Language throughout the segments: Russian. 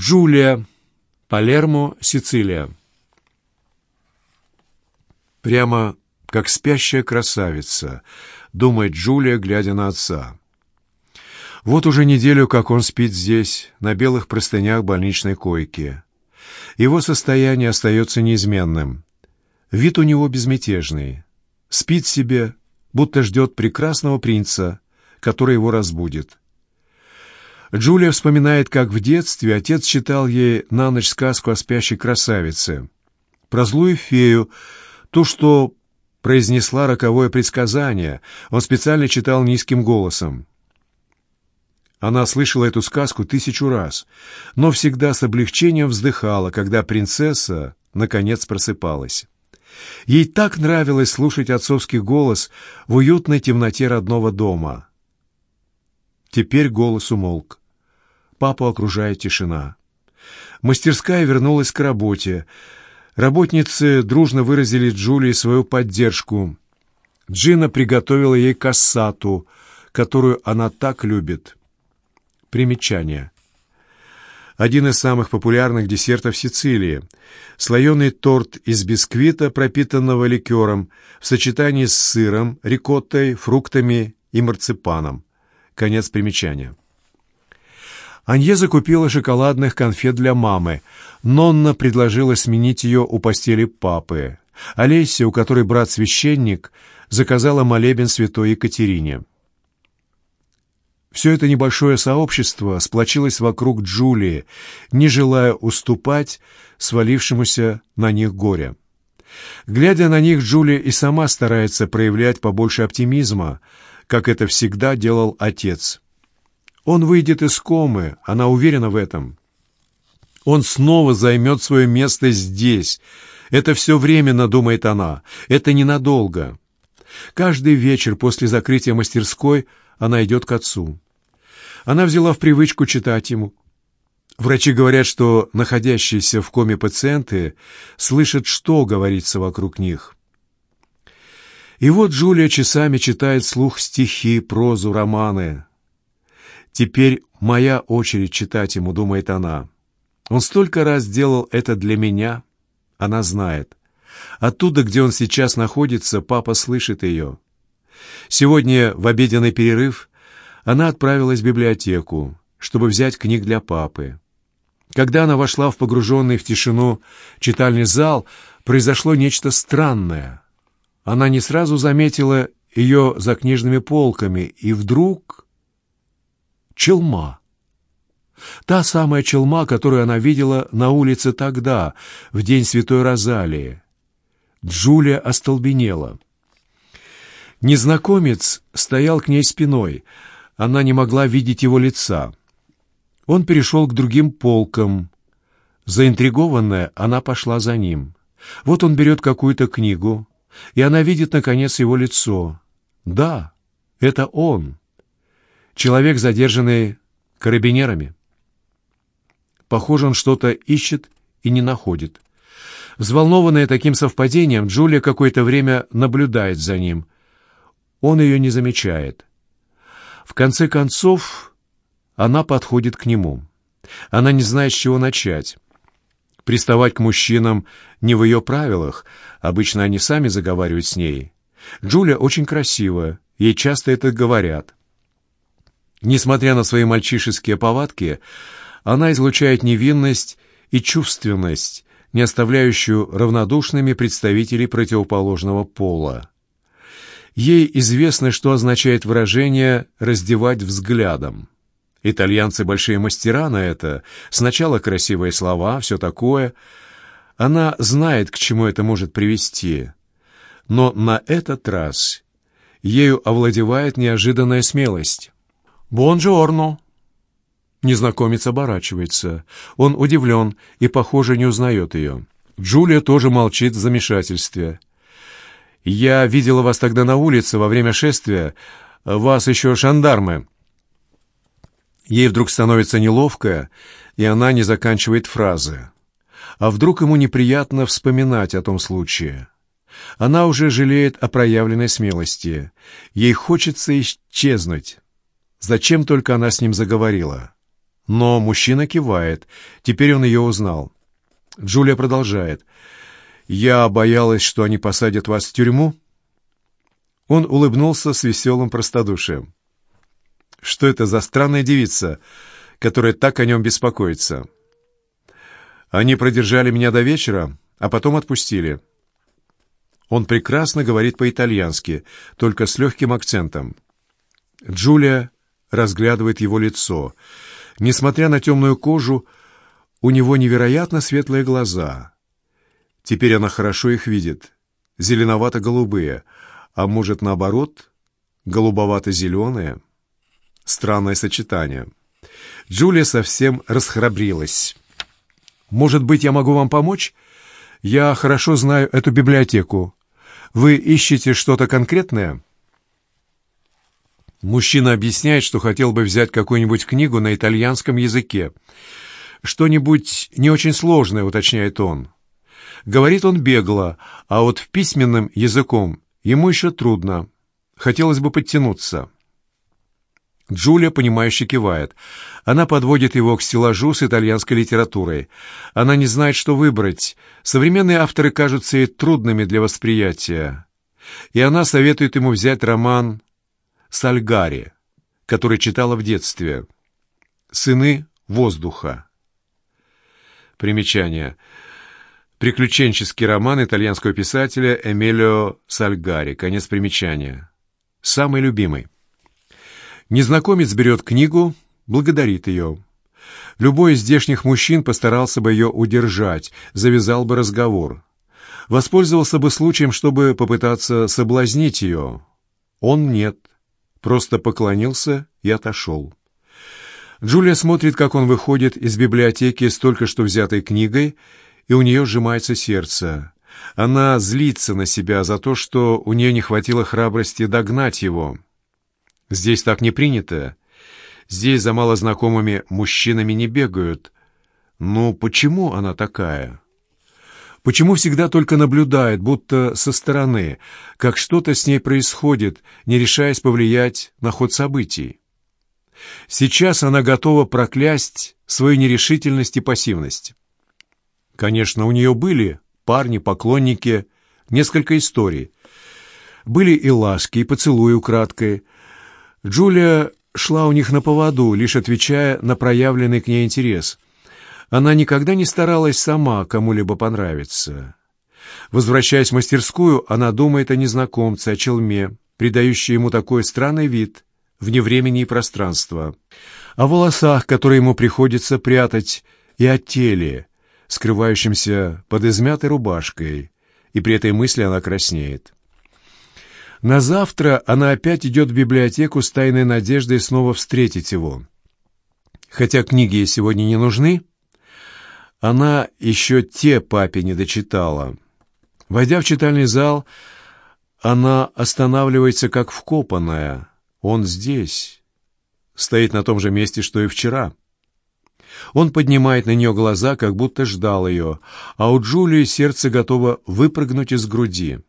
Джулия, Палермо, Сицилия. Прямо как спящая красавица, думает Джулия, глядя на отца. Вот уже неделю, как он спит здесь, на белых простынях больничной койки. Его состояние остается неизменным. Вид у него безмятежный. Спит себе, будто ждет прекрасного принца, который его разбудит. Джулия вспоминает, как в детстве отец читал ей на ночь сказку о спящей красавице. Про злую фею, ту, что произнесла роковое предсказание, он специально читал низким голосом. Она слышала эту сказку тысячу раз, но всегда с облегчением вздыхала, когда принцесса, наконец, просыпалась. Ей так нравилось слушать отцовский голос в уютной темноте родного дома. Теперь голос умолк. Папу окружает тишина. Мастерская вернулась к работе. Работницы дружно выразили Джулии свою поддержку. Джина приготовила ей кассату, которую она так любит. Примечание. Один из самых популярных десертов Сицилии. Слоеный торт из бисквита, пропитанного ликером, в сочетании с сыром, рикоттой, фруктами и марципаном. Конец примечания. Анье закупила шоколадных конфет для мамы. Нонна предложила сменить ее у постели папы. Олеся, у которой брат-священник, заказала молебен святой Екатерине. Все это небольшое сообщество сплочилось вокруг Джулии, не желая уступать свалившемуся на них горе. Глядя на них, Джулия и сама старается проявлять побольше оптимизма, как это всегда делал отец. Он выйдет из комы, она уверена в этом. Он снова займет свое место здесь. Это все временно, думает она, это ненадолго. Каждый вечер после закрытия мастерской – она идет к отцу. Она взяла в привычку читать ему. Врачи говорят, что находящиеся в коме пациенты слышат, что говорится вокруг них. И вот Джулия часами читает слух стихи, прозу, романы. «Теперь моя очередь читать ему», — думает она. «Он столько раз делал это для меня». Она знает. Оттуда, где он сейчас находится, папа слышит ее. Сегодня в обеденный перерыв она отправилась в библиотеку, чтобы взять книг для папы. Когда она вошла в погруженный в тишину читальный зал, произошло нечто странное. Она не сразу заметила ее за книжными полками, и вдруг... Челма. Та самая челма, которую она видела на улице тогда, в день Святой Розалии. Джулия остолбенела. Незнакомец стоял к ней спиной. Она не могла видеть его лица. Он перешел к другим полкам. Заинтригованная, она пошла за ним. Вот он берет какую-то книгу, и она видит, наконец, его лицо. Да, это он. Человек, задержанный карабинерами. Похоже, он что-то ищет и не находит. Взволнованная таким совпадением, Джулия какое-то время наблюдает за ним — он ее не замечает. В конце концов, она подходит к нему. Она не знает, с чего начать. Приставать к мужчинам не в ее правилах, обычно они сами заговаривают с ней. Джулия очень красивая, ей часто это говорят. Несмотря на свои мальчишеские повадки, она излучает невинность и чувственность, не оставляющую равнодушными представителей противоположного пола. Ей известно, что означает выражение «раздевать взглядом». Итальянцы большие мастера на это. Сначала красивые слова, все такое. Она знает, к чему это может привести. Но на этот раз ею овладевает неожиданная смелость. «Бонжорно!» Незнакомец оборачивается. Он удивлен и, похоже, не узнает ее. Джулия тоже молчит в замешательстве. Я видела вас тогда на улице во время шествия. Вас еще шандармы». Ей вдруг становится неловко, и она не заканчивает фразы. А вдруг ему неприятно вспоминать о том случае? Она уже жалеет о проявленной смелости. Ей хочется исчезнуть. Зачем только она с ним заговорила? Но мужчина кивает. Теперь он ее узнал. Джулия продолжает. «Я боялась, что они посадят вас в тюрьму?» Он улыбнулся с веселым простодушием. «Что это за странная девица, которая так о нем беспокоится?» «Они продержали меня до вечера, а потом отпустили». Он прекрасно говорит по-итальянски, только с легким акцентом. Джулия разглядывает его лицо. Несмотря на темную кожу, у него невероятно светлые глаза. Теперь она хорошо их видит. Зеленовато-голубые, а может, наоборот, голубовато-зеленые. Странное сочетание. Джулия совсем расхрабрилась. «Может быть, я могу вам помочь? Я хорошо знаю эту библиотеку. Вы ищете что-то конкретное?» Мужчина объясняет, что хотел бы взять какую-нибудь книгу на итальянском языке. «Что-нибудь не очень сложное», — уточняет он. Говорит он бегло, а вот в письменным языком ему еще трудно. Хотелось бы подтянуться. Джулия, понимающе кивает. Она подводит его к стеллажу с итальянской литературой. Она не знает, что выбрать. Современные авторы кажутся ей трудными для восприятия. И она советует ему взять роман Сальгари, который читала в детстве. «Сыны воздуха». Примечание. Приключенческий роман итальянского писателя Эмилио Сальгари. Конец примечания. Самый любимый. Незнакомец берет книгу, благодарит ее. Любой из здешних мужчин постарался бы ее удержать, завязал бы разговор. Воспользовался бы случаем, чтобы попытаться соблазнить ее. Он нет просто поклонился и отошел. Джулия смотрит, как он выходит из библиотеки с только что взятой книгой, и у нее сжимается сердце. Она злится на себя за то, что у нее не хватило храбрости догнать его. Здесь так не принято. Здесь за малознакомыми мужчинами не бегают. Ну, почему она такая?» Почему всегда только наблюдает, будто со стороны, как что-то с ней происходит, не решаясь повлиять на ход событий? Сейчас она готова проклясть свою нерешительность и пассивность. Конечно, у нее были парни, поклонники, несколько историй. Были и ласки, и поцелуи украдкой. Джулия шла у них на поводу, лишь отвечая на проявленный к ней интерес – она никогда не старалась сама кому-либо понравиться. Возвращаясь в мастерскую, она думает о незнакомце, о челме, придающей ему такой странный вид, вне времени и пространства, о волосах, которые ему приходится прятать, и о теле, скрывающемся под измятой рубашкой, и при этой мысли она краснеет. На завтра она опять идет в библиотеку с тайной надеждой снова встретить его. Хотя книги ей сегодня не нужны, она еще те папе не дочитала. Войдя в читальный зал, она останавливается как вкопанная. Он здесь. Стоит на том же месте, что и вчера. Он поднимает на нее глаза, как будто ждал ее, а у Джулии сердце готово выпрыгнуть из груди.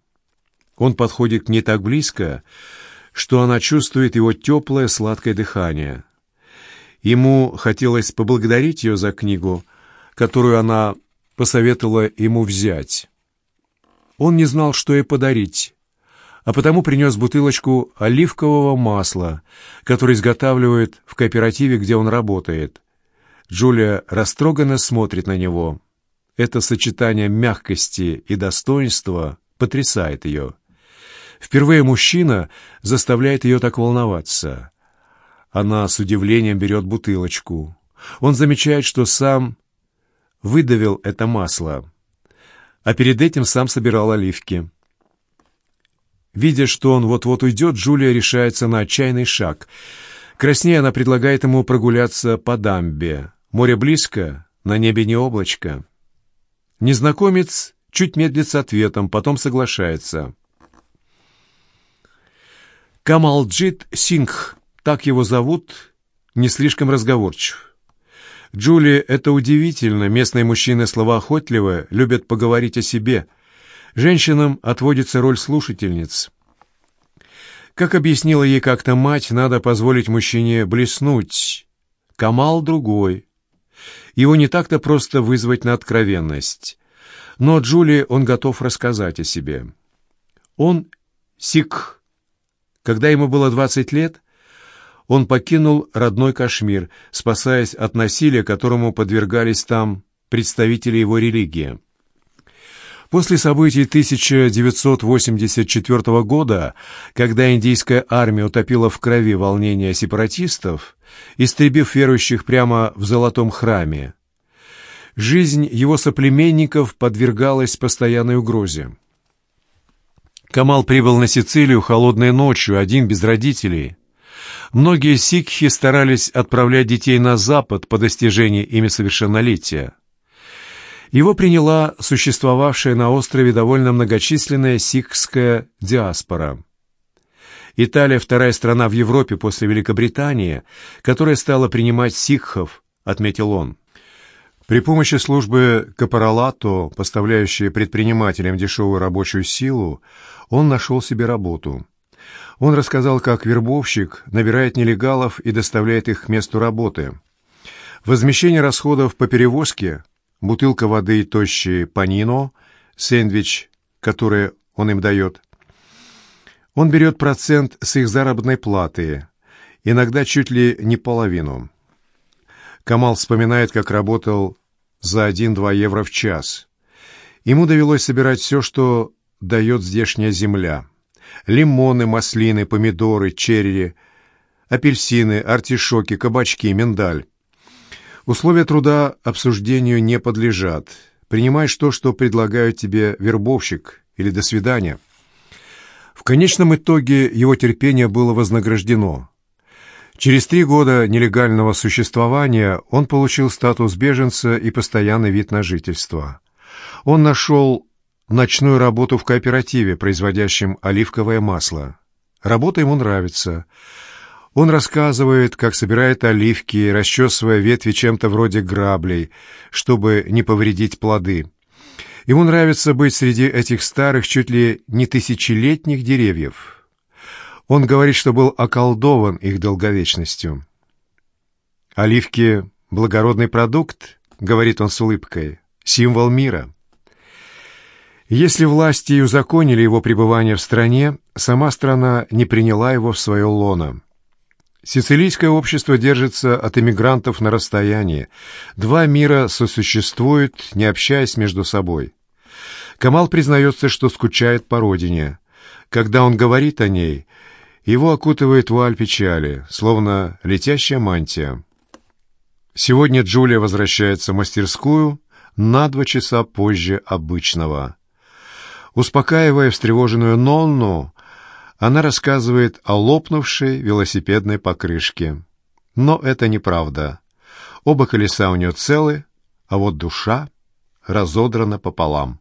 Он подходит к ней так близко, что она чувствует его теплое сладкое дыхание. Ему хотелось поблагодарить ее за книгу, которую она посоветовала ему взять. Он не знал, что ей подарить, а потому принес бутылочку оливкового масла, которое изготавливают в кооперативе, где он работает. Джулия растроганно смотрит на него. Это сочетание мягкости и достоинства потрясает ее. Впервые мужчина заставляет ее так волноваться. Она с удивлением берет бутылочку. Он замечает, что сам выдавил это масло, а перед этим сам собирал оливки. Видя, что он вот-вот уйдет, Джулия решается на отчаянный шаг. Краснее она предлагает ему прогуляться по дамбе. Море близко, на небе не облачко. Незнакомец чуть медлит с ответом, потом соглашается. Камалджит Сингх, так его зовут, не слишком разговорчив. Джули, это удивительно. Местные мужчины словоохотливы, любят поговорить о себе. Женщинам отводится роль слушательниц. Как объяснила ей как-то мать, надо позволить мужчине блеснуть, Камал другой. Его не так-то просто вызвать на откровенность. Но Джули он готов рассказать о себе. Он сикх. Когда ему было 20 лет, он покинул родной Кашмир, спасаясь от насилия, которому подвергались там представители его религии. После событий 1984 года, когда индийская армия утопила в крови волнения сепаратистов, истребив верующих прямо в Золотом храме, жизнь его соплеменников подвергалась постоянной угрозе. Камал прибыл на Сицилию холодной ночью, один без родителей. Многие сикхи старались отправлять детей на запад по достижении ими совершеннолетия. Его приняла существовавшая на острове довольно многочисленная сикхская диаспора. Италия – вторая страна в Европе после Великобритании, которая стала принимать сикхов, отметил он. При помощи службы Капаралато, поставляющей предпринимателям дешевую рабочую силу, он нашел себе работу. Он рассказал, как вербовщик набирает нелегалов и доставляет их к месту работы. Возмещение расходов по перевозке бутылка воды и тощий панино, сэндвич, который он им дает. Он берет процент с их заработной платы, иногда чуть ли не половину. Камал вспоминает, как работал за 1-2 евро в час. Ему довелось собирать все, что дает здешняя земля. Лимоны, маслины, помидоры, черри, апельсины, артишоки, кабачки, миндаль. Условия труда обсуждению не подлежат. Принимаешь то, что предлагают тебе вербовщик, или до свидания. В конечном итоге его терпение было вознаграждено. Через три года нелегального существования он получил статус беженца и постоянный вид на жительство. Он нашел ночную работу в кооперативе, производящем оливковое масло. Работа ему нравится – он рассказывает, как собирает оливки, расчесывая ветви чем-то вроде граблей, чтобы не повредить плоды. Ему нравится быть среди этих старых, чуть ли не тысячелетних деревьев. Он говорит, что был околдован их долговечностью. «Оливки — благородный продукт», — говорит он с улыбкой, — «символ мира». Если власти и узаконили его пребывание в стране, сама страна не приняла его в свое лоно. Сицилийское общество держится от иммигрантов на расстоянии. Два мира сосуществуют, не общаясь между собой. Камал признается, что скучает по родине. Когда он говорит о ней, его окутывает вуаль печали, словно летящая мантия. Сегодня Джулия возвращается в мастерскую на два часа позже обычного. Успокаивая встревоженную Нонну, она рассказывает о лопнувшей велосипедной покрышке. Но это неправда. Оба колеса у нее целы, а вот душа разодрана пополам.